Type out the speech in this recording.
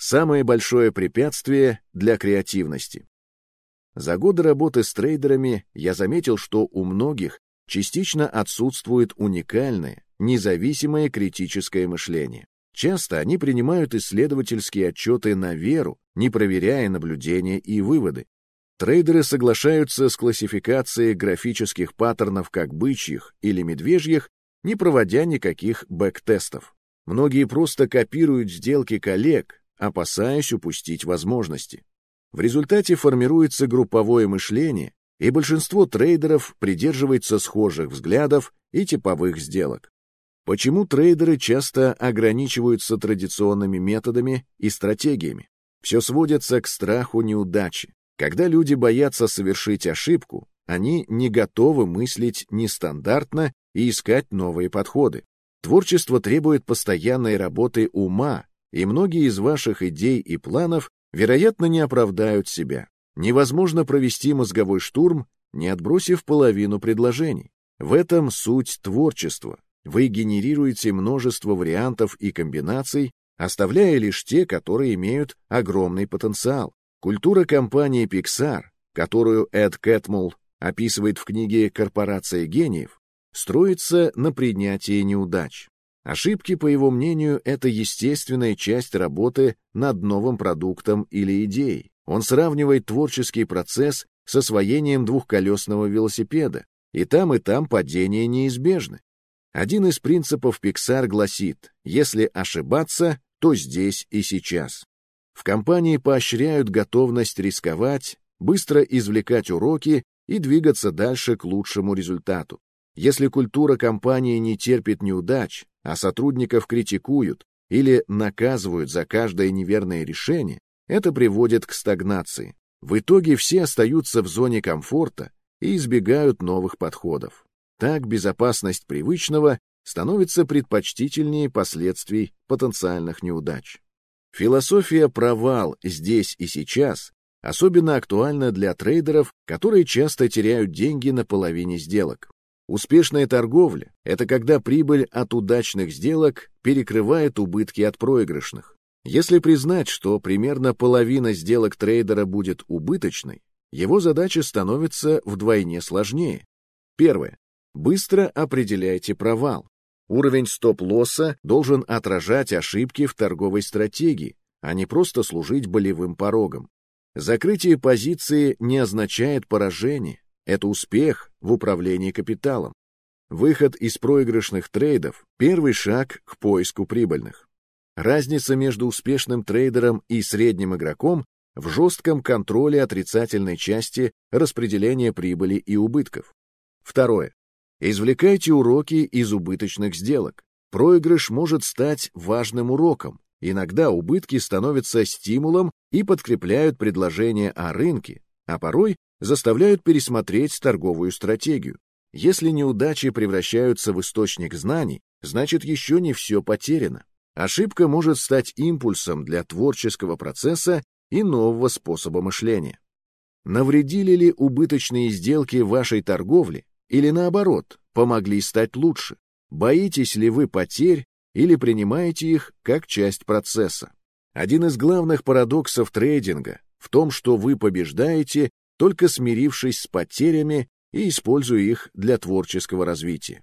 самое большое препятствие для креативности. За годы работы с трейдерами я заметил, что у многих частично отсутствует уникальное, независимое критическое мышление. Часто они принимают исследовательские отчеты на веру, не проверяя наблюдения и выводы. Трейдеры соглашаются с классификацией графических паттернов как бычьих или медвежьих, не проводя никаких бэк-тестов. Многие просто копируют сделки коллег, опасаясь упустить возможности. В результате формируется групповое мышление, и большинство трейдеров придерживается схожих взглядов и типовых сделок. Почему трейдеры часто ограничиваются традиционными методами и стратегиями? Все сводится к страху неудачи. Когда люди боятся совершить ошибку, они не готовы мыслить нестандартно и искать новые подходы. Творчество требует постоянной работы ума, и многие из ваших идей и планов, вероятно, не оправдают себя. Невозможно провести мозговой штурм, не отбросив половину предложений. В этом суть творчества. Вы генерируете множество вариантов и комбинаций, оставляя лишь те, которые имеют огромный потенциал. Культура компании Pixar, которую Эд Кэтмул описывает в книге «Корпорация гениев», строится на принятии неудач. Ошибки, по его мнению, это естественная часть работы над новым продуктом или идеей. Он сравнивает творческий процесс с освоением двухколесного велосипеда, и там, и там падения неизбежны. Один из принципов Pixar гласит, если ошибаться, то здесь и сейчас. В компании поощряют готовность рисковать, быстро извлекать уроки и двигаться дальше к лучшему результату. Если культура компании не терпит неудач, а сотрудников критикуют или наказывают за каждое неверное решение, это приводит к стагнации. В итоге все остаются в зоне комфорта и избегают новых подходов. Так безопасность привычного становится предпочтительнее последствий потенциальных неудач. Философия «провал здесь и сейчас» особенно актуальна для трейдеров, которые часто теряют деньги на половине сделок. Успешная торговля – это когда прибыль от удачных сделок перекрывает убытки от проигрышных. Если признать, что примерно половина сделок трейдера будет убыточной, его задача становится вдвойне сложнее. Первое. Быстро определяйте провал. Уровень стоп-лосса должен отражать ошибки в торговой стратегии, а не просто служить болевым порогом. Закрытие позиции не означает поражение, это успех в управлении капиталом. Выход из проигрышных трейдов – первый шаг к поиску прибыльных. Разница между успешным трейдером и средним игроком в жестком контроле отрицательной части распределения прибыли и убытков. Второе. Извлекайте уроки из убыточных сделок. Проигрыш может стать важным уроком. Иногда убытки становятся стимулом и подкрепляют предложение о рынке, а порой заставляют пересмотреть торговую стратегию. Если неудачи превращаются в источник знаний, значит еще не все потеряно. Ошибка может стать импульсом для творческого процесса и нового способа мышления. Навредили ли убыточные сделки вашей торговле или наоборот, помогли стать лучше? Боитесь ли вы потерь или принимаете их как часть процесса? Один из главных парадоксов трейдинга в том, что вы побеждаете, только смирившись с потерями и используя их для творческого развития.